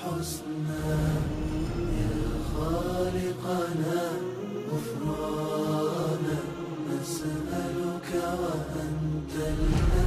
الحسنى يا خالقنا غفرانا نسألك وأنت الأسمى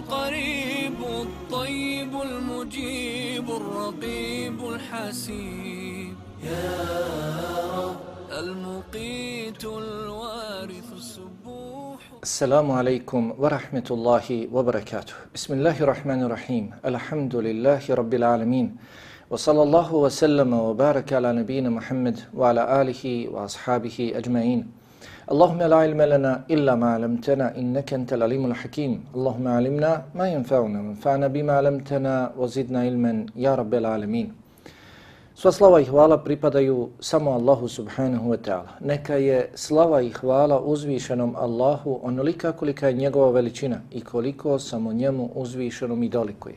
القريب الطيب المجيب الرقيب الحسيب. يا رب المقيت الوارث السبوح. السلام عليكم ورحمة الله وبركاته. بسم الله الرحمن الرحيم. الحمد لله رب العالمين. وصلى الله وسلم وبارك على نبينا محمد وعلى آله وأصحابه أجمعين. اللهم لا علم لنا إلا ما علمتنا إنك أنت العليم الحكيم اللهم علمنا ما ينفعنا وانفعنا بما علمتنا وزدنا علما يا رب العالمين Sva slava i hvala pripadaju samo Allahu subhanahu wa ta'ala. Neka je slava i hvala uzvišenom Allahu onolika kolika je njegova veličina i koliko samo njemu uzvišenom i dolikuje.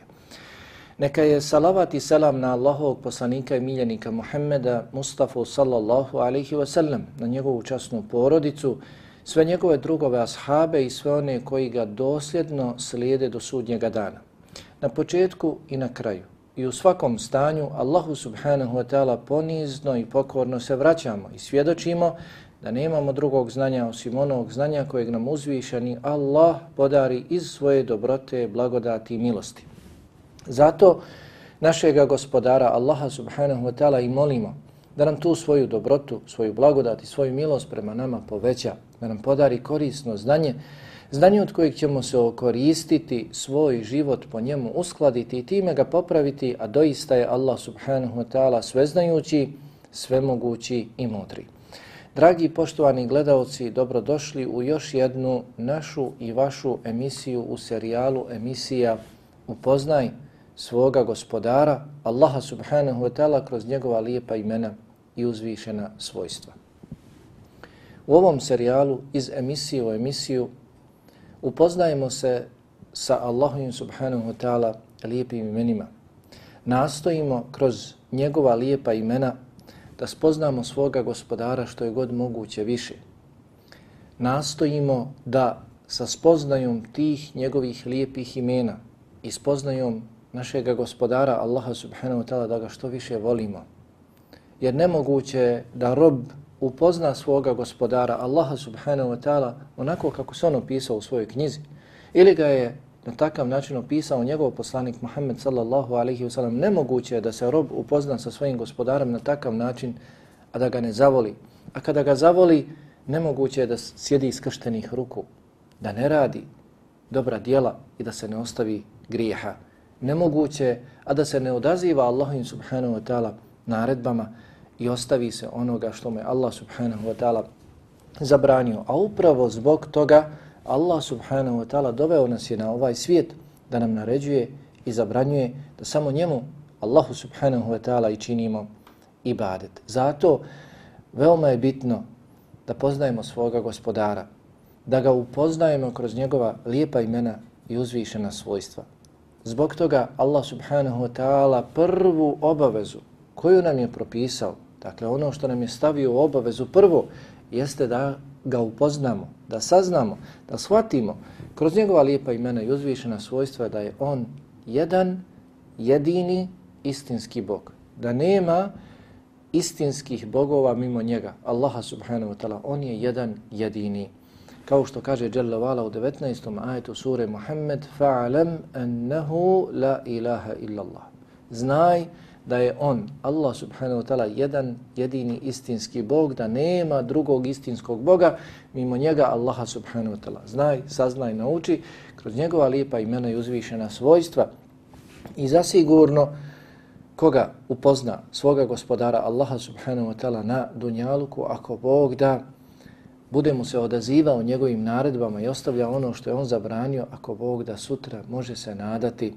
Neka je salavat i selam na Allahovog poslanika i miljenika Muhammeda Mustafa sallallahu alaihi wa sallam, na njegovu časnu porodicu, sve njegove drugove ashabe i sve one koji ga dosljedno slijede do sudnjega dana. Na početku i na kraju i u svakom stanju Allahu subhanahu wa ta'ala ponizno i pokorno se vraćamo i svjedočimo da nemamo drugog znanja osim onog znanja kojeg nam uzvišeni Allah podari iz svoje dobrote, blagodati i milosti. Zato našega gospodara Allaha subhanahu wa ta'ala i molimo da nam tu svoju dobrotu, svoju blagodat i svoju milost prema nama poveća, da nam podari korisno znanje, znanje od kojeg ćemo se okoristiti, svoj život po njemu uskladiti i time ga popraviti, a doista je Allah subhanahu wa ta'ala sveznajući, svemogući i mudri. Dragi poštovani gledalci, dobrodošli u još jednu našu i vašu emisiju u serijalu emisija Upoznaj svoga gospodara, Allaha subhanahu wa ta'ala kroz njegova lijepa imena i uzvišena svojstva. U ovom serijalu iz emisije u emisiju upoznajemo se sa Allahom subhanahu wa ta'ala lijepim imenima. Nastojimo kroz njegova lijepa imena da spoznamo svoga gospodara što je god moguće više. Nastojimo da sa spoznajom tih njegovih lijepih imena i spoznajom našega gospodara Allaha subhanahu wa ta'ala da ga što više volimo. Jer nemoguće je da rob upozna svoga gospodara Allaha subhanahu wa ta'ala onako kako se on opisao u svojoj knjizi. Ili ga je na takav način opisao njegov poslanik Muhammed sallallahu alaihi wa sallam. Nemoguće je da se rob upozna sa svojim gospodarom na takav način, a da ga ne zavoli. A kada ga zavoli, nemoguće je da sjedi iskrštenih ruku, da ne radi dobra dijela i da se ne ostavi grijeha. Nemoguće a da se ne odaziva Allahim subhanahu wa ta'ala naredbama i ostavi se onoga što me Allah subhanahu wa ta'ala zabranio. A upravo zbog toga Allah subhanahu wa ta'ala doveo nas je na ovaj svijet da nam naređuje i zabranjuje da samo njemu Allahu subhanahu wa ta'ala i činimo ibadet. Zato veoma je bitno da poznajemo svoga gospodara, da ga upoznajemo kroz njegova lijepa imena i uzvišena svojstva. Zbog toga Allah subhanahu wa ta'ala prvu obavezu koju nam je propisao, dakle ono što nam je stavio u obavezu prvo, jeste da ga upoznamo, da saznamo, da shvatimo kroz njegova lijepa imena i uzvišena svojstva da je on jedan, jedini, istinski Bog. Da nema istinskih bogova mimo njega, Allaha subhanahu wa ta'ala. On je jedan, jedini. Kao što kaže Jalla Vala u 19. ajetu sure Muhammed, fa'alam annahu la ilaha illa Allah. Znaj da je on, Allah subhanahu wa ta'ala, jedan jedini istinski Bog, da nema drugog istinskog Boga mimo njega Allaha subhanahu wa ta'ala. Znaj, saznaj, nauči kroz njegova lijepa imena i uzvišena svojstva I zasigurno koga upozna svoga gospodara Allaha subhanahu wa ta'ala na dunjaluku, ako Bog da bude mu se odazivao njegovim naredbama i ostavlja ono što je on zabranio, ako Bog da sutra može se nadati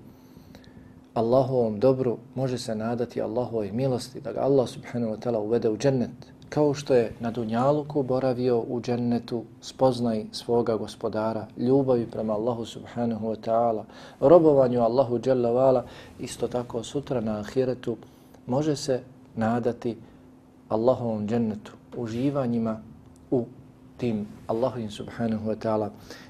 Allahovom dobru, može se nadati Allahovoj milosti, da ga Allah subhanahu wa ta'ala uvede u džennet, kao što je na Dunjaluku boravio u džennetu, spoznaj svoga gospodara, ljubavi prema Allahu subhanahu wa ta'ala, robovanju Allahu dželavala, vala, isto tako sutra na ahiretu, može se nadati Allahovom džennetu, uživanjima u tim Allahovim subhanahu wa ta'ala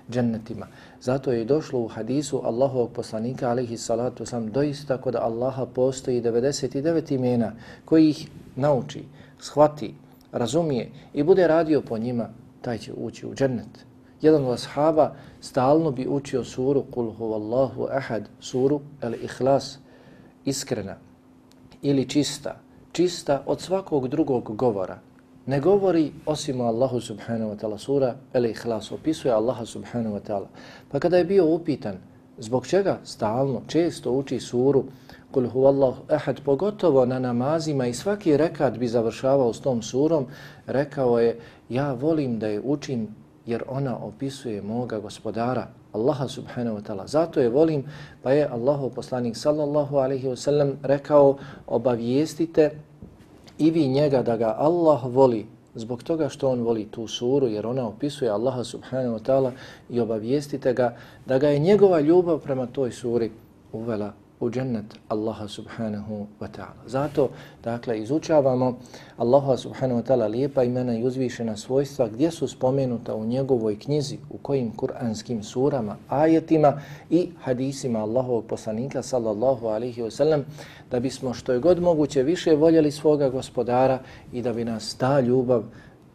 džennetima. Zato je došlo u hadisu Allahovog poslanika alaihi salatu sam doista kod Allaha postoji 99 imena koji ih nauči, shvati, razumije i bude radio po njima, taj će ući u džennet. Jedan od ashaba stalno bi učio suru Kul huvallahu ahad, suru el ihlas, iskrena ili čista, čista od svakog drugog govora, ne govori osim Allahu subhanahu wa ta'ala sura El-Ihlas opisuje Allaha subhanahu wa ta'ala. Pa kada je bio upitan zbog čega stalno, često uči suru Kul huvallahu ahad, pogotovo na namazima i svaki rekat bi završavao s tom surom, rekao je ja volim da je učim jer ona opisuje moga gospodara, Allaha subhanahu wa ta'ala. Zato je volim, pa je Allahu poslanik sallallahu alaihi wa sallam rekao obavijestite i vi njega da ga Allah voli zbog toga što on voli tu suru jer ona opisuje Allaha subhanahu wa ta'ala i obavijestite ga da ga je njegova ljubav prema toj suri uvela u džennet Allaha subhanahu wa ta'ala. Zato, dakle, izučavamo Allaha subhanahu wa ta'ala lijepa imena i uzvišena svojstva gdje su spomenuta u njegovoj knjizi, u kojim kuranskim surama, ajetima i hadisima Allahovog poslanika sallallahu alaihi wa sallam da bismo što je god moguće više voljeli svoga gospodara i da bi nas ta ljubav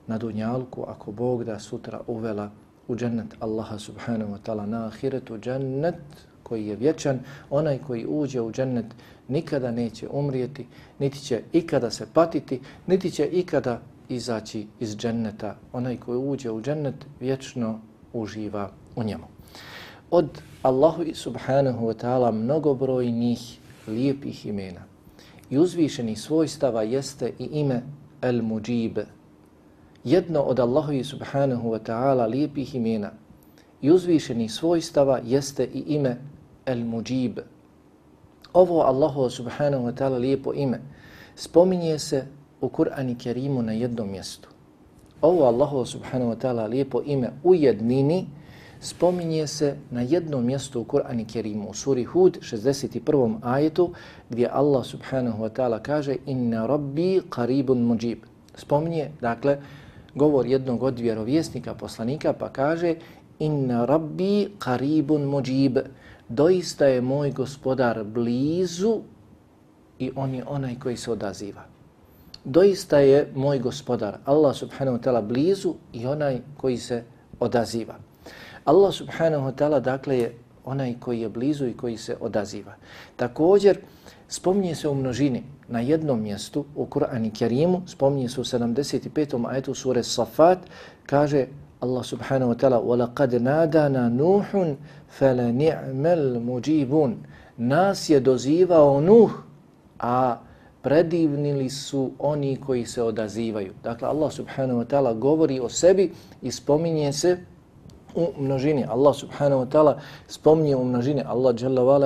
na dunjalku, ako Bog da sutra uvela u džennet Allaha subhanahu wa ta'ala na ahiretu džennet koji je vječan, onaj koji uđe u džennet nikada neće umrijeti, niti će ikada se patiti, niti će ikada izaći iz dženneta. Onaj koji uđe u džennet vječno uživa u njemu. Od Allahu subhanahu wa ta'ala mnogobrojnih lijepih imena i uzvišenih svojstava jeste i ime El Mujib. Jedno od Allahu subhanahu wa ta'ala lijepih imena i uzvišenih svojstava jeste i ime El Mujib. Ovo Allahu subhanahu wa ta'ala lijepo ime spominje se u Kur'ani Kerimu na jednom mjestu. Ovo Allahu subhanahu wa ta'ala lijepo ime u jednini spominje se na jednom mjestu u Kur'ani Kerimu, u suri Hud, 61. ajetu, gdje Allah subhanahu wa ta'ala kaže Inna rabbi qaribun mujib. Spominje, dakle, govor jednog od vjerovjesnika, poslanika, pa kaže Inna rabbi qaribun mujib doista je moj gospodar blizu i on je onaj koji se odaziva. Doista je moj gospodar, Allah subhanahu wa ta'ala, blizu i onaj koji se odaziva. Allah subhanahu wa ta'ala, dakle, je onaj koji je blizu i koji se odaziva. Također, spominje se u množini na jednom mjestu u Kur'anu Kerimu, spominje se u 75. ajetu sure Safat, kaže Allah subhanahu wa ta'ala وَلَقَدْ نَادَنَا نُوحٌ فَلَنِعْمَ الْمُجِيبُونَ Nas je dozivao Nuh, a predivnili su oni koji se odazivaju. Dakle, Allah subhanahu wa ta'ala govori o sebi i spominje se u množini. Allah subhanahu wa ta'ala spominje u množini. Allah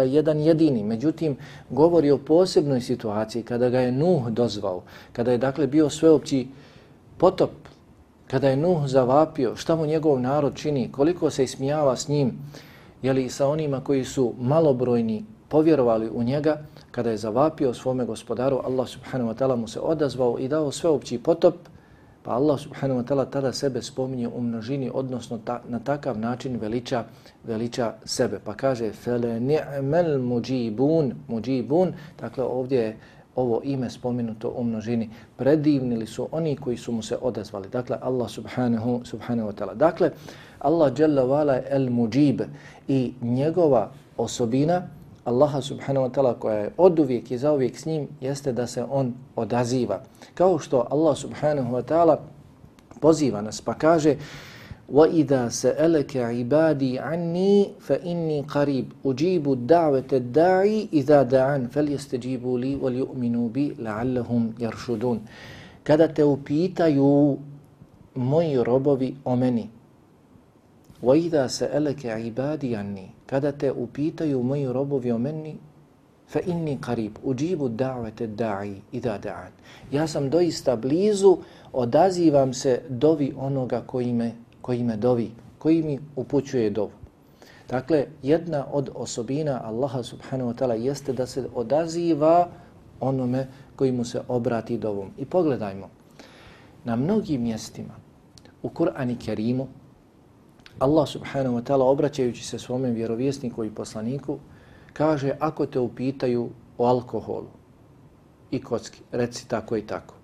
je jedan jedini. Međutim, govori o posebnoj situaciji kada ga je Nuh dozvao, kada je dakle bio sveopći potop, kada je Nuh zavapio šta mu njegov narod čini, koliko se ismijava s njim, jeli sa onima koji su malobrojni povjerovali u njega, kada je zavapio svome gospodaru, Allah subhanahu wa ta'ala mu se odazvao i dao sveopći potop, pa Allah subhanahu wa ta'ala tada sebe spominje u množini, odnosno ta, na takav način veliča, veliča sebe. Pa kaže, fele ni'mel muđibun, muđibun, dakle ovdje je ovo ime spomenuto u množini, predivnili su oni koji su mu se odazvali. Dakle, Allah subhanahu, subhanahu wa ta'ala. Dakle, Allah jalla vala je el muđib i njegova osobina, Allaha subhanahu wa ta'ala koja je od uvijek i za uvijek s njim, jeste da se on odaziva. Kao što Allah subhanahu wa ta'ala poziva nas pa kaže وَإِذَا سَأَلَكَ عِبَادِي عَنِّي فَإِنِّي قَرِيبٌ أُجِيبُ الدَّعْوَةَ الدَّاعِي إِذَا دَعَنْ فَلْيَسْتَجِيبُوا لِي وَلْيُؤْمِنُوا بِي لَعَلَّهُمْ يَرْشُدُونَ Kada te upitaju moji robovi o meni, وَإِذَا سَأَلَكَ عِبَادِي عَنِّي Kada te upitaju moji robovi o meni, fa inni qarib ujibu da'wata da'i idha da'an ja sam doista blizu odazivam se dovi onoga koji me koji me dovi koji mi upućuje dovu dakle jedna od osobina Allaha subhanahu wa ta'ala jeste da se odaziva onome koji mu se obrati dovom i pogledajmo na mnogim mjestima u Kur'anu Kerimu Allah subhanahu wa ta'ala obraćajući se svome vjerovjesniku i poslaniku kaže ako te upitaju o alkoholu i kocki, reci tako i tako.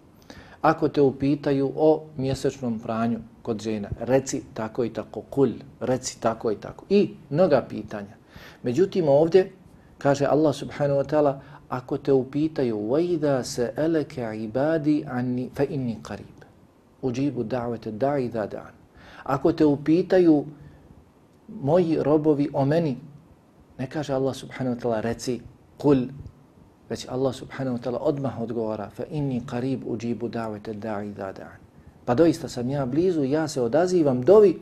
Ako te upitaju o mjesečnom pranju kod žena, reci tako i tako, kul, reci tako i tako. I mnoga pitanja. Međutim, ovdje kaže Allah subhanahu wa ta'ala, ako te upitaju, وَإِذَا سَأَلَكَ عِبَادِ عَنِّي فَإِنِّي قَرِيبٌ Uđibu da'vete da'i da da'an. Ako te upitaju moji robovi o meni, Ne kaže Allah subhanahu wa ta'ala reci kul, već Allah subhanahu wa ta'ala odmah odgovara fa inni qarib ujibu da'wata da'i da da'an. Pa doista sam ja blizu, ja se odazivam dovi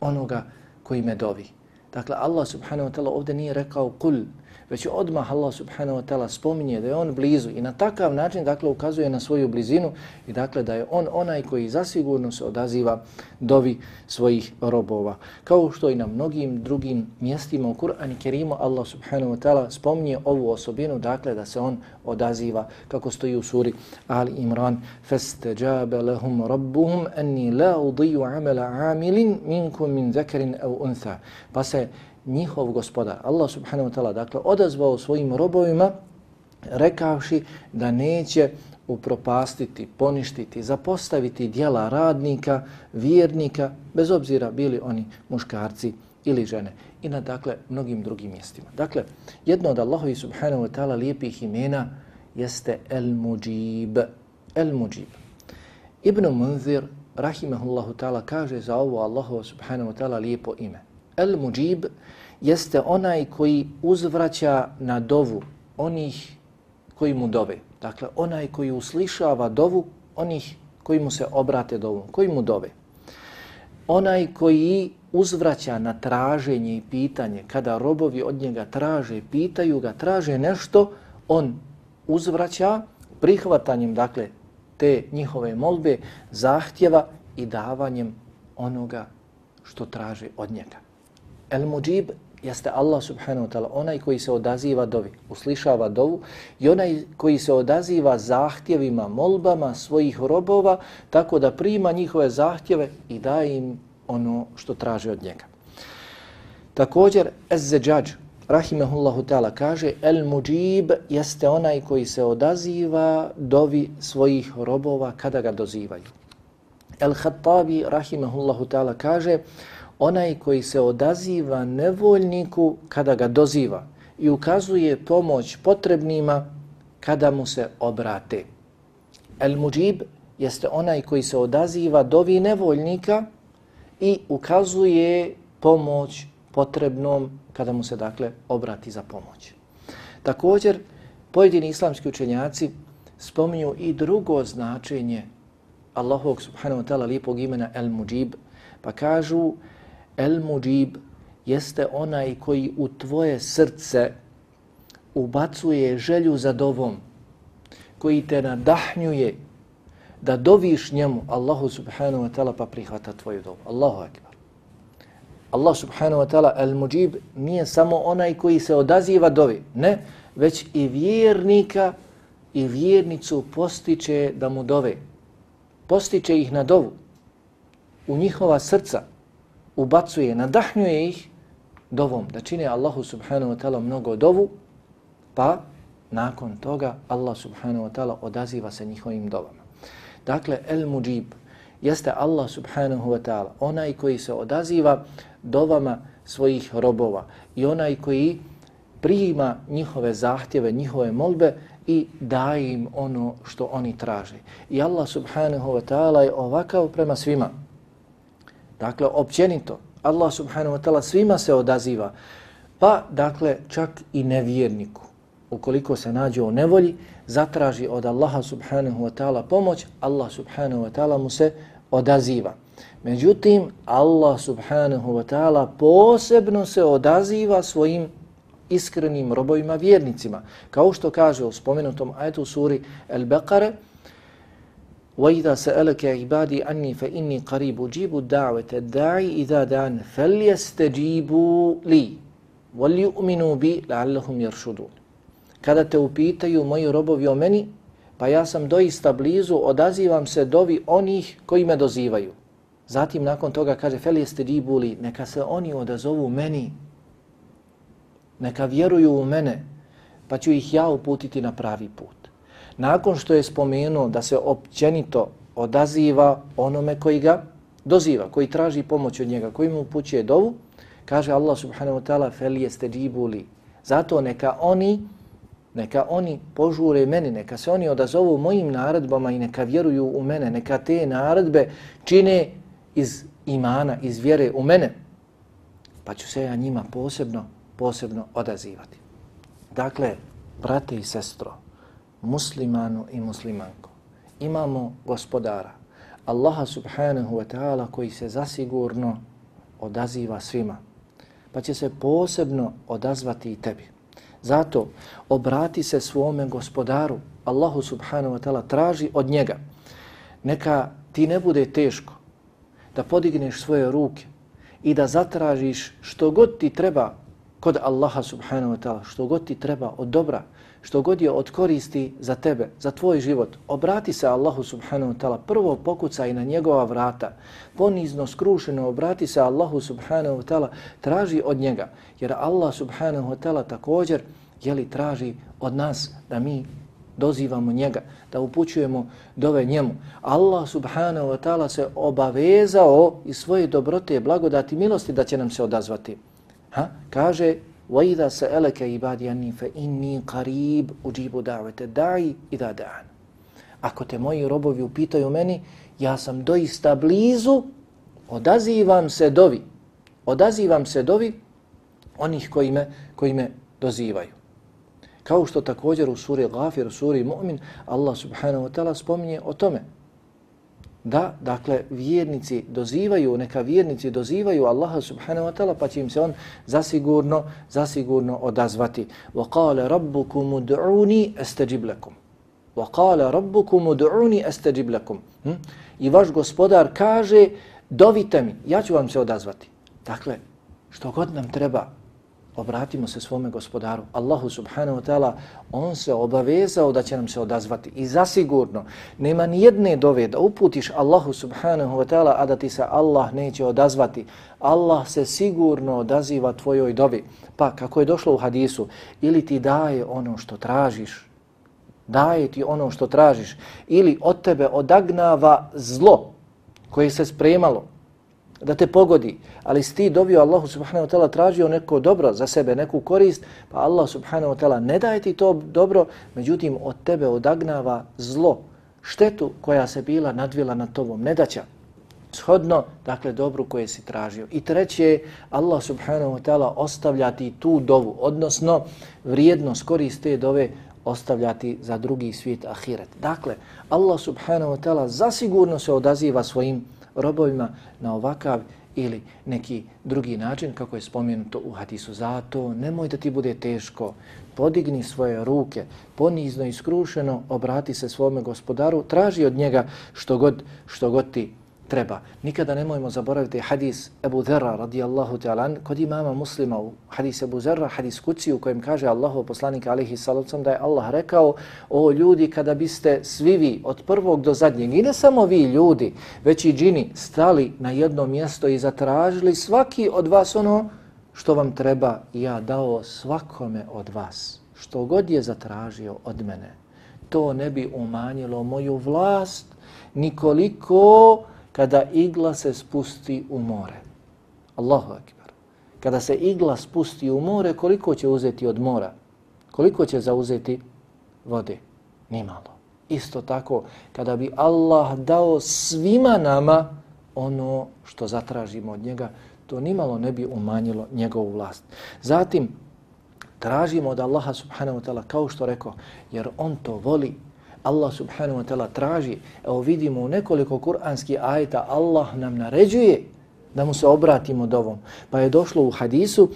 onoga koji me dovi. Dakle, Allah subhanahu wa ta'ala ovdje nije rekao kul, već odmah Allah subhanahu wa ta'ala spominje da je on blizu i na takav način dakle ukazuje na svoju blizinu i dakle da je on onaj koji zasigurno se odaziva dovi svojih robova. Kao što i na mnogim drugim mjestima u Kur'anu Kerimu Allah subhanahu wa ta'ala spominje ovu osobinu dakle da se on odaziva kako stoji u suri Ali Imran فَاسْتَجَابَ لَهُمْ رَبُّهُمْ أَنِّي لَا أُضِيُّ عَمَلَ عَامِلٍ مِنْكُمْ مِنْ ذَكَرٍ أَوْ أُنْثَى Pa se njihov gospodar, Allah subhanahu wa ta'ala, dakle, odazvao svojim robovima, rekavši da neće upropastiti, poništiti, zapostaviti dijela radnika, vjernika, bez obzira bili oni muškarci ili žene i na dakle mnogim drugim mjestima. Dakle, jedno od Allahovi subhanahu wa ta'ala lijepih imena jeste El-Mujib. El-Mujib. Ibn Munzir, rahimahullahu ta'ala, kaže za ovo Allahovo subhanahu wa ta'ala lijepo ime. El-Mujib jeste onaj koji uzvraća na dovu onih koji mu dove. Dakle, onaj koji uslišava dovu onih koji mu se obrate dovu, koji mu dove. Onaj koji uzvraća na traženje i pitanje, kada robovi od njega traže, pitaju ga, traže nešto, on uzvraća prihvatanjem, dakle, te njihove molbe, zahtjeva i davanjem onoga što traže od njega. El Mujib jeste Allah subhanahu wa ta'ala, onaj koji se odaziva dovi, uslišava dovu i onaj koji se odaziva zahtjevima, molbama svojih robova, tako da prima njihove zahtjeve i daje im ono što traže od njega. Također, Ez-Zeđađ, rahimahullahu ta'ala, kaže El Mujib jeste onaj koji se odaziva dovi svojih robova kada ga dozivaju. El Khattabi, rahimehullahu ta'ala, kaže onaj koji se odaziva nevoljniku kada ga doziva i ukazuje pomoć potrebnima kada mu se obrate. El muđib jeste onaj koji se odaziva dovi nevoljnika i ukazuje pomoć potrebnom kada mu se dakle obrati za pomoć. Također, pojedini islamski učenjaci spominju i drugo značenje Allahovog subhanahu wa ta'ala lijepog imena El Mujib, pa kažu El Mujib jeste onaj koji u tvoje srce ubacuje želju za dovom, koji te nadahnjuje da doviš njemu Allahu subhanahu wa ta'ala pa prihvata tvoju dovu. Allahu akbar. Allah subhanahu wa ta'ala El Mujib nije samo onaj koji se odaziva dovi, ne, već i vjernika i vjernicu postiče da mu dove. Postiče ih na dovu u njihova srca ubacuje, nadahnjuje ih dovom, da čine Allahu subhanahu wa ta'ala mnogo dovu, pa nakon toga Allah subhanahu wa ta'ala odaziva se njihovim dovama. Dakle, El Mujib jeste Allah subhanahu wa ta'ala, onaj koji se odaziva dovama svojih robova i onaj koji prijima njihove zahtjeve, njihove molbe i daje im ono što oni traže. I Allah subhanahu wa ta'ala je ovakav prema svima. Dakle, općenito, Allah subhanahu wa ta'ala svima se odaziva. Pa, dakle, čak i nevjerniku. Ukoliko se nađe u nevolji, zatraži od Allaha subhanahu wa ta'ala pomoć, Allah subhanahu wa ta'ala mu se odaziva. Međutim, Allah subhanahu wa ta'ala posebno se odaziva svojim iskrenim robovima vjernicima. Kao što kaže u spomenutom ajetu suri El-Beqare, وَإِذَا سَأَلَكَ عِبَادِي أَنِّي فَإِنِّي قَرِيبُ جِيبُ الدَّعْوَةَ الدَّعِي إِذَا دَعَنْ فَلْيَسْتَجِيبُوا لِي وَلْيُؤْمِنُوا بِي لَعَلَّهُمْ يَرْشُدُونَ Kada te upitaju moji robovi o meni, pa ja sam doista blizu, odazivam se dovi onih koji me dozivaju. Zatim nakon toga kaže فَلْيَسْتَجِيبُوا لِي Neka se oni odazovu meni, neka vjeruju u mene, pa ću ih ja uputiti na pravi put. Nakon što je spomenuo da se općenito odaziva onome koji ga doziva, koji traži pomoć od njega, koji mu upućuje dovu, kaže Allah subhanahu wa ta'ala fel jeste džibuli. Zato neka oni, neka oni požure meni, neka se oni odazovu mojim naredbama i neka vjeruju u mene, neka te naredbe čine iz imana, iz vjere u mene, pa ću se ja njima posebno, posebno odazivati. Dakle, brate i sestro, muslimanu i muslimanko. Imamo gospodara, Allaha subhanahu wa ta'ala koji se zasigurno odaziva svima, pa će se posebno odazvati i tebi. Zato obrati se svome gospodaru, Allahu subhanahu wa ta'ala traži od njega. Neka ti ne bude teško da podigneš svoje ruke i da zatražiš što god ti treba kod Allaha subhanahu wa ta'ala, što god ti treba od dobra, što god je od koristi za tebe, za tvoj život, obrati se Allahu subhanahu wa ta'ala, prvo pokucaj na njegova vrata, ponizno, skrušeno, obrati se Allahu subhanahu wa ta'ala, traži od njega, jer Allah subhanahu wa ta'ala također, jeli traži od nas da mi dozivamo njega, da upućujemo dove njemu. Allah subhanahu wa ta'ala se obavezao i svoje dobrote, blagodati, milosti da će nam se odazvati. Ha? Kaže وَإِذَا سَأَلَكَ عِبَادِ أَنِّي فَإِنِّي قَرِيبُ أُجِيبُ دَعْوَةَ دَعِي إِذَا دَعَنْ Ako te moji robovi upitaju meni, ja sam doista blizu, odazivam se dovi. Odazivam se dovi onih koji me, koji me dozivaju. Kao što također u suri Ghafir, u suri Mu'min, Allah subhanahu wa ta'ala spominje o tome da, dakle, vjernici dozivaju, neka vjernici dozivaju Allaha subhanahu wa ta'ala, pa će im se on zasigurno, zasigurno odazvati. وَقَالَ رَبُّكُمُ دُعُونِ أَسْتَجِبْ لَكُمْ وَقَالَ رَبُّكُمُ دُعُونِ أَسْتَجِبْ لَكُمْ hm? I vaš gospodar kaže, dovite mi, ja ću vam se odazvati. Dakle, što god nam treba, obratimo se svome gospodaru, Allahu subhanahu wa ta'ala, on se obavezao da će nam se odazvati. I zasigurno, nema ni jedne dove da uputiš Allahu subhanahu wa ta'ala, a da ti se Allah neće odazvati. Allah se sigurno odaziva tvojoj dovi. Pa, kako je došlo u hadisu, ili ti daje ono što tražiš, daje ti ono što tražiš, ili od tebe odagnava zlo koje se spremalo, da te pogodi, ali si ti dovio Allahu subhanahu wa ta'ala tražio neko dobro za sebe, neku korist, pa Allah subhanahu wa ta'ala ne daje ti to dobro, međutim od tebe odagnava zlo, štetu koja se bila nadvila na tobom, ne daća. Shodno, dakle, dobru koje si tražio. I treće, Allah subhanahu wa ta'ala ostavljati tu dovu, odnosno vrijednost koriste dove ostavljati za drugi svijet ahiret. Dakle, Allah subhanahu wa ta'ala zasigurno se odaziva svojim robovima na ovakav ili neki drugi način kako je spomenuto u hadisu. Zato nemoj da ti bude teško, podigni svoje ruke, ponizno i skrušeno obrati se svome gospodaru, traži od njega što god, što god ti treba. Nikada nemojmo zaboraviti hadis Ebu Zerra radijallahu ta'ala kod imama muslima u hadis Ebu Zerra, hadis kuci u kojem kaže Allahu poslanika alihi salacom da je Allah rekao o ljudi kada biste svi vi od prvog do zadnjeg i ne samo vi ljudi, već i džini stali na jedno mjesto i zatražili svaki od vas ono što vam treba ja dao svakome od vas. Što god je zatražio od mene, to ne bi umanjilo moju vlast nikoliko kada igla se spusti u more. Allahu akbar. Kada se igla spusti u more, koliko će uzeti od mora? Koliko će zauzeti vode? Nimalo. Isto tako, kada bi Allah dao svima nama ono što zatražimo od njega, to nimalo ne bi umanjilo njegovu vlast. Zatim, tražimo od Allaha subhanahu wa ta'ala, kao što rekao, jer on to voli, Allah subhanahu wa ta'ala traži, evo vidimo u nekoliko kuranskih ajeta, Allah nam naređuje da mu se obratimo dovom. Pa je došlo u hadisu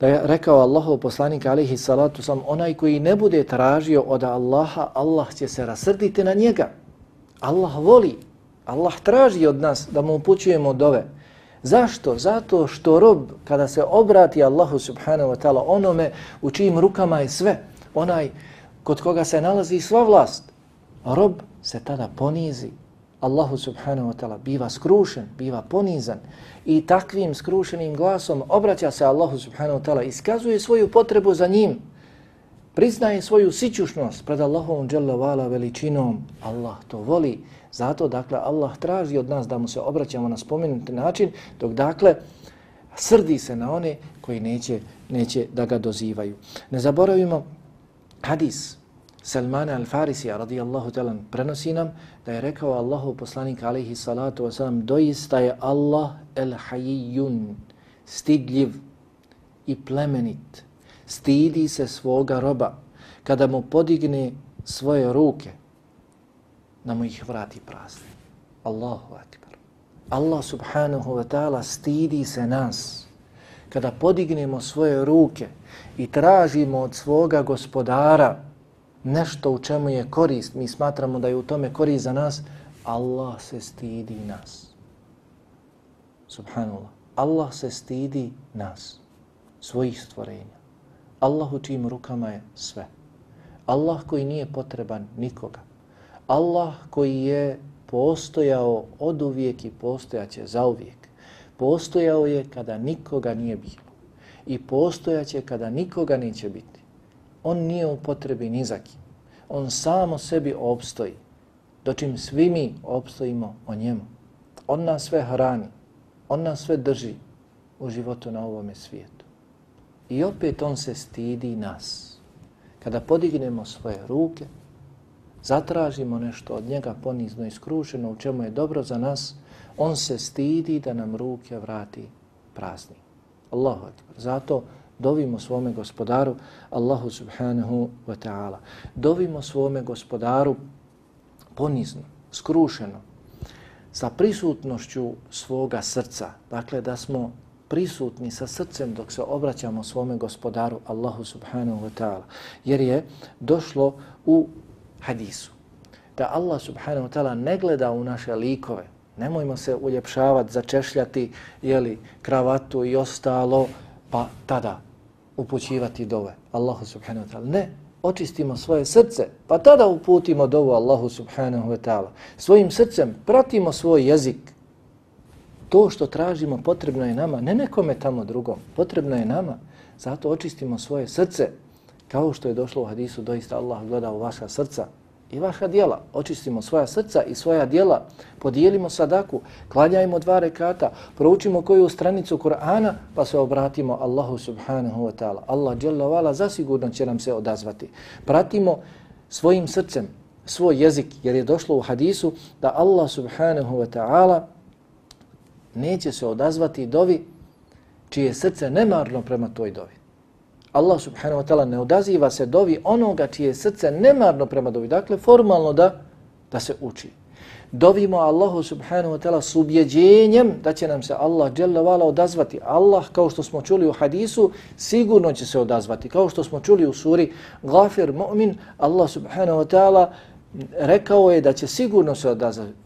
da je rekao Allahov poslanik alaihi salatu sam, onaj koji ne bude tražio od Allaha, Allah će se rasrditi na njega. Allah voli, Allah traži od nas da mu upućujemo dove. Zašto? Zato što rob kada se obrati Allahu subhanahu wa ta'ala onome u čijim rukama je sve, onaj kod koga se nalazi sva vlast, rob se tada ponizi. Allahu subhanahu wa ta'ala biva skrušen, biva ponizan i takvim skrušenim glasom obraća se Allahu subhanahu wa ta'ala, iskazuje svoju potrebu za njim, priznaje svoju sićušnost pred Allahom dželle veličinom. Allah to voli Zato, dakle, Allah traži od nas da mu se obraćamo na spomenuti način, dok, dakle, srdi se na one koji neće, neće da ga dozivaju. Ne zaboravimo hadis Salmana al-Farisija, radijallahu talan, prenosi nam da je rekao Allahu poslanik, alaihi salatu wasalam, doista je Allah el-Hayyun, stidljiv i plemenit, stidi se svoga roba kada mu podigne svoje ruke da mu ih vrati prazne. Allahu akbar. Allah subhanahu wa ta'ala stidi se nas kada podignemo svoje ruke i tražimo od svoga gospodara nešto u čemu je korist, mi smatramo da je u tome korist za nas, Allah se stidi nas. Subhanallah. Allah se stidi nas, svojih stvorenja. Allah u čijim rukama je sve. Allah koji nije potreban nikoga. Allah koji je postojao od uvijek i postojaće za uvijek. Postojao je kada nikoga nije bilo. I postojaće kada nikoga neće biti. On nije u potrebi ni za kim. On samo sebi obstoji. Dočim svi mi obstojimo o njemu. On nas sve hrani. On nas sve drži u životu na ovome svijetu. I opet on se stidi nas. Kada podignemo svoje ruke, zatražimo nešto od njega ponizno i skrušeno u čemu je dobro za nas, on se stidi da nam ruke vrati prazni. Allahu akbar. Zato dovimo svome gospodaru Allahu subhanahu wa ta'ala. Dovimo svome gospodaru ponizno, skrušeno, sa prisutnošću svoga srca. Dakle, da smo prisutni sa srcem dok se obraćamo svome gospodaru Allahu subhanahu wa ta'ala. Jer je došlo u hadisu. Da Allah subhanahu wa ta'ala ne gleda u naše likove. Nemojmo se uljepšavati, začešljati jeli, kravatu i ostalo, pa tada upućivati dove. Allahu subhanahu wa ta'ala. Ne, očistimo svoje srce, pa tada uputimo dovu Allahu subhanahu wa ta'ala. Svojim srcem pratimo svoj jezik. To što tražimo potrebno je nama, ne nekome tamo drugom, potrebno je nama. Zato očistimo svoje srce, Kao što je došlo u hadisu, doista Allah gleda u vaša srca i vaša dijela. Očistimo svoja srca i svoja dijela, podijelimo sadaku, klanjajmo dva rekata, proučimo koju stranicu Kur'ana, pa se obratimo Allahu subhanahu wa ta'ala. Allah jalla zasigurno će nam se odazvati. Pratimo svojim srcem svoj jezik, jer je došlo u hadisu da Allah subhanahu wa ta'ala neće se odazvati dovi čije srce nemarno prema toj dovi. Allah subhanahu wa ta'ala ne odaziva se dovi onoga čije srce nemarno prema dovi. Dakle, formalno da, da se uči. Dovimo Allahu subhanahu wa ta'ala s ubjeđenjem da će nam se Allah vala odazvati. Allah, kao što smo čuli u hadisu, sigurno će se odazvati. Kao što smo čuli u suri Gafir mu'min, Allah subhanahu wa ta'ala rekao je da će sigurno se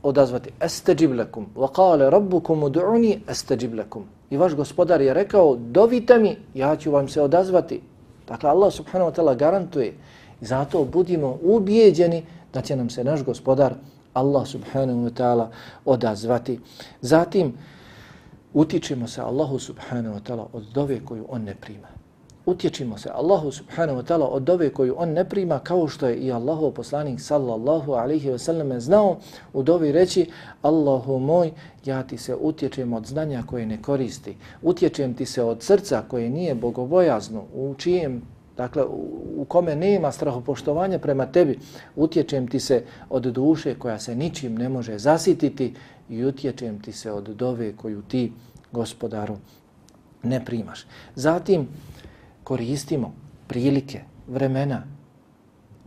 odazvati. Estajib lakum. Wa kale rabbukum udu'uni estajib lakum. I vaš gospodar je rekao, dovite mi, ja ću vam se odazvati. Dakle, Allah subhanahu wa ta'ala garantuje. I zato budimo ubijeđeni da će nam se naš gospodar, Allah subhanahu wa ta'ala, odazvati. Zatim, utičemo se Allahu subhanahu wa ta'ala od dove koju on ne prima utječimo se Allahu subhanahu wa ta'ala od dove koju on ne prima kao što je i Allahu poslanik sallallahu alaihi wa sallam znao u dovi reći Allahu moj, ja ti se utječem od znanja koje ne koristi. Utječem ti se od srca koje nije bogobojazno, u čijem dakle u kome nema strahopoštovanja prema tebi, utječem ti se od duše koja se ničim ne može zasititi i utječem ti se od dove koju ti, gospodaru, ne primaš. Zatim koristimo prilike, vremena,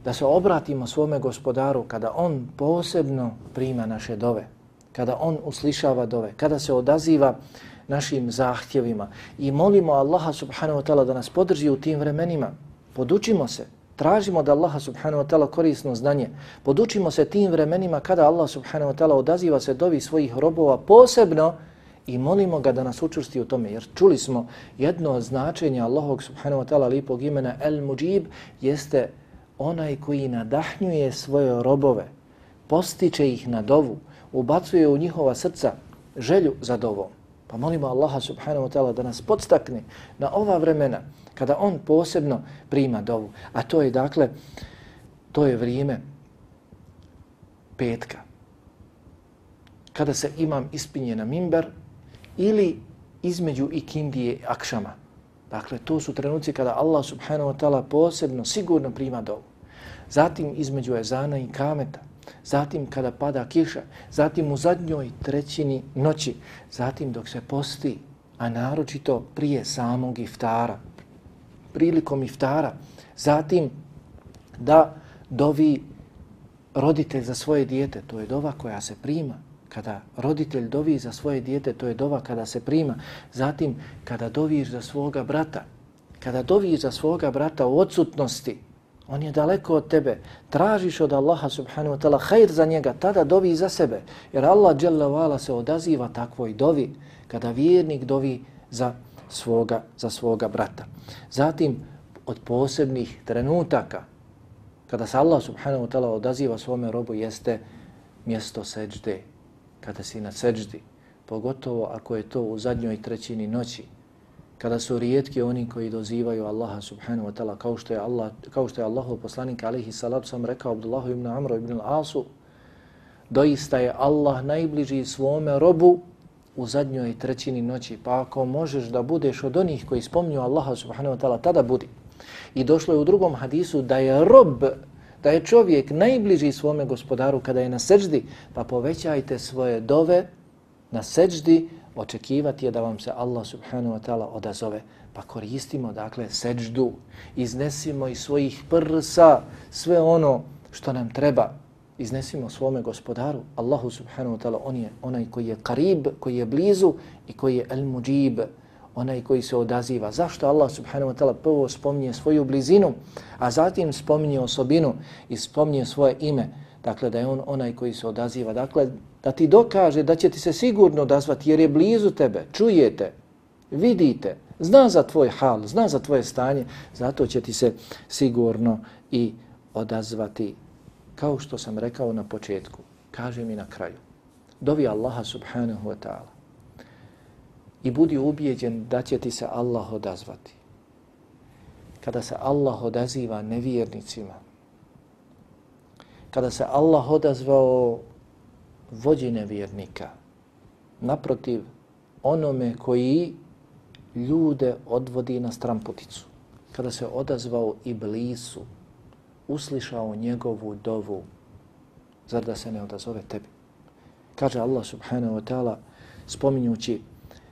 da se obratimo svome gospodaru kada on posebno prima naše dove, kada on uslišava dove, kada se odaziva našim zahtjevima i molimo Allaha subhanahu wa ta'ala da nas podrži u tim vremenima. Podučimo se, tražimo da Allaha subhanahu wa ta'ala korisno znanje. Podučimo se tim vremenima kada Allah subhanahu wa ta'ala odaziva se dovi svojih robova posebno i molimo ga da nas učvrsti u tome. Jer čuli smo jedno od značenja Allahog subhanahu wa ta'ala lipog imena El Mujib jeste onaj koji nadahnjuje svoje robove, postiče ih na dovu, ubacuje u njihova srca želju za dovom. Pa molimo Allaha subhanahu wa ta'ala da nas podstakne na ova vremena kada on posebno prima dovu. A to je dakle, to je vrijeme petka. Kada se imam ispinje na mimber ili između ikindije akšama. Dakle, to su trenuci kada Allah subhanahu wa ta'ala posebno sigurno prima dovu. Zatim između ezana i kameta. Zatim kada pada kiša, zatim u zadnjoj trećini noći, zatim dok se posti, a naročito prije samog iftara, prilikom iftara, zatim da dovi roditelj za svoje dijete, to je dova koja se prima, kada roditelj dovi za svoje dijete, to je dova kada se prima, zatim kada doviš za svoga brata, kada doviš za svoga brata u odsutnosti, On je daleko od tebe. Tražiš od Allaha subhanahu wa ta'ala hajr za njega, tada dovi za sebe. Jer Allah dželle se odaziva takvoj dovi kada vjernik dovi za svoga, za svoga brata. Zatim, od posebnih trenutaka, kada se Allah subhanahu wa ta'ala odaziva svome robu, jeste mjesto seđde. Kada si na seđdi, pogotovo ako je to u zadnjoj trećini noći, kada su rijetki oni koji dozivaju Allaha subhanahu wa ta'ala kao što je Allah kao što je Allahov poslanik alejhi salatu sam rekao Abdullah ibn Amr ibn al-As doista je Allah najbliži svome robu u zadnjoj trećini noći. Pa ako možeš da budeš od onih koji spomnju Allaha subhanahu wa ta'ala tada budi. I došlo je u drugom hadisu da je rob da je čovjek najbliži svome gospodaru kada je na seđdi pa povećajte svoje dove na seđdi očekivati je da vam se Allah subhanahu wa ta'ala odazove. Pa koristimo, dakle, seđdu, iznesimo iz svojih prsa sve ono što nam treba. Iznesimo svome gospodaru, Allahu subhanahu wa ta'ala, on je onaj koji je karib, koji je blizu i koji je el-muđib, onaj koji se odaziva. Zašto Allah subhanahu wa ta'ala prvo spominje svoju blizinu, a zatim spominje osobinu i spominje svoje ime, dakle da je on onaj koji se odaziva. Dakle, da ti dokaže da će ti se sigurno odazvati jer je blizu tebe, čujete, vidite, zna za tvoj hal, zna za tvoje stanje, zato će ti se sigurno i odazvati. Kao što sam rekao na početku, kaže mi na kraju, dovi Allaha subhanahu wa ta'ala i budi ubijeđen da će ti se Allah odazvati. Kada se Allah odaziva nevjernicima, kada se Allah odazvao vođi nevjernika, naprotiv onome koji ljude odvodi na stramputicu, kada se odazvao Iblisu, uslišao njegovu dovu, zar da se ne odazove tebi? Kaže Allah subhanahu wa ta'ala, spominjući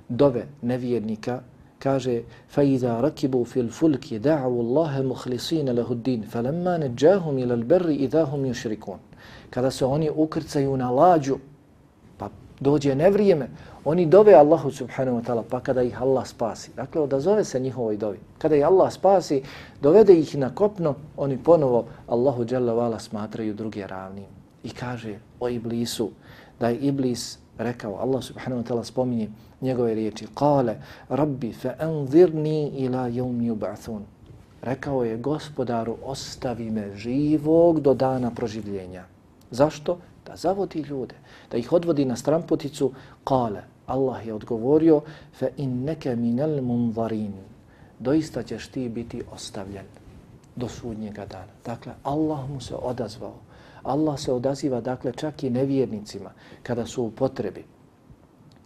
dove nevjernika, kaže فَإِذَا رَكِبُوا فِي الْفُلْكِ دَعَوُوا اللَّهَ مُخْلِصِينَ لَهُ الدِّينِ فَلَمَّا نَجَّاهُمْ إِلَى الْبَرِّ إِذَا هُمْ يُشْرِكُونَ Kada se oni ukrcaju na lađu, pa dođe nevrijeme, oni dove Allahu subhanahu wa ta'ala, pa kada ih Allah spasi. Dakle, odazove se njihovoj dovi. Kada ih Allah spasi, dovede ih na kopno, oni ponovo Allahu jalla vala smatraju druge ravnim. I kaže o Iblisu, da je Iblis rekao, Allah subhanahu wa ta'ala spominje njegove riječi, kale, rabbi fe anzirni ila jom yub'athun. Rekao je, gospodaru, ostavi me živog do dana proživljenja. Zašto? Da zavodi ljude, da ih odvodi na stramputicu. Kale, Allah je odgovorio, fa inneke minel munvarin. Doista ćeš ti biti ostavljen do sudnjega dana. Dakle, Allah mu se odazvao. Allah se odaziva, dakle, čak i nevjernicima kada su u potrebi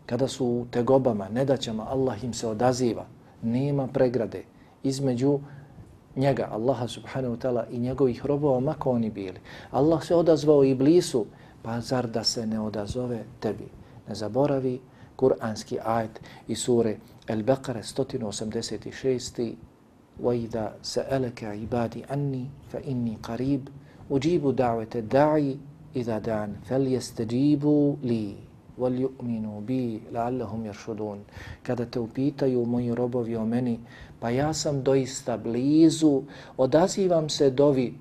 kada su u tegobama, nedaćama, Allah im se odaziva. Nema pregrade između njega, Allaha subhanahu wa ta'ala i njegovih robova, mako oni bili. Allah se odazvao Iblisu, pa zar da se ne odazove tebi? Ne zaboravi kuranski ajet i sure El-Baqara 186. وَإِذَا سَأَلَكَ عِبَادِ أَنِّي فَإِنِّي قَرِيبٌ uđibu davete da'i i da dan fel jeste džibu li wal yu'minu bi la'allahum yarshudun kada te upitaju moji robovi o meni pa ja sam doista blizu odazivam se dovi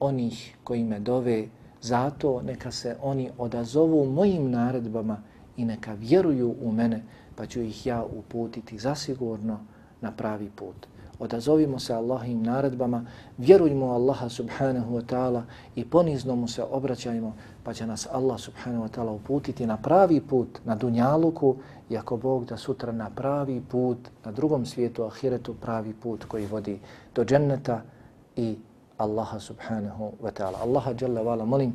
onih koji me dove zato neka se oni odazovu mojim naredbama i neka vjeruju u mene pa ću ih ja uputiti zasigurno na pravi put. Odazovimo se Allahim naredbama, vjerujmo Allaha subhanahu wa ta'ala i ponizno mu se obraćajmo, pa će nas Allah subhanahu wa ta'ala uputiti na pravi put, na dunjaluku, i ako Bog da sutra na pravi put, na drugom svijetu, ahiretu, pravi put koji vodi do dženneta i Allaha subhanahu wa ta'ala. Allaha jalla vala molim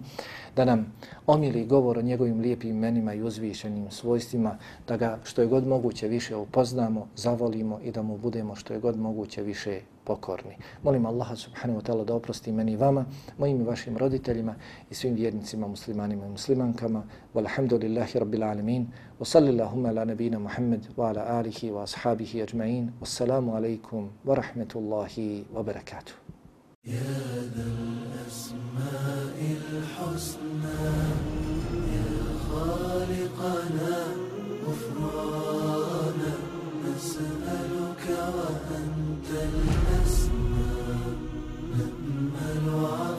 da nam omili govor o njegovim lijepim imenima i uzvišenim svojstvima, da ga što je god moguće više upoznamo, zavolimo i da mu budemo što je god moguće više pokorni. Molim Allaha subhanahu wa ta'ala da oprosti meni i vama, mojim i vašim roditeljima i svim vjernicima, muslimanima i muslimankama. Walhamdulillahi rabbil alamin. Wa sallillahumma ala nabina Muhammad wa ala alihi wa ashabihi ajma'in. Wassalamu alaikum wa rahmetullahi wa barakatuh. يا ذا الأسماء الحسنى يا خالقنا غفرانا نسألك وأنت الأسمى نأمل عفوك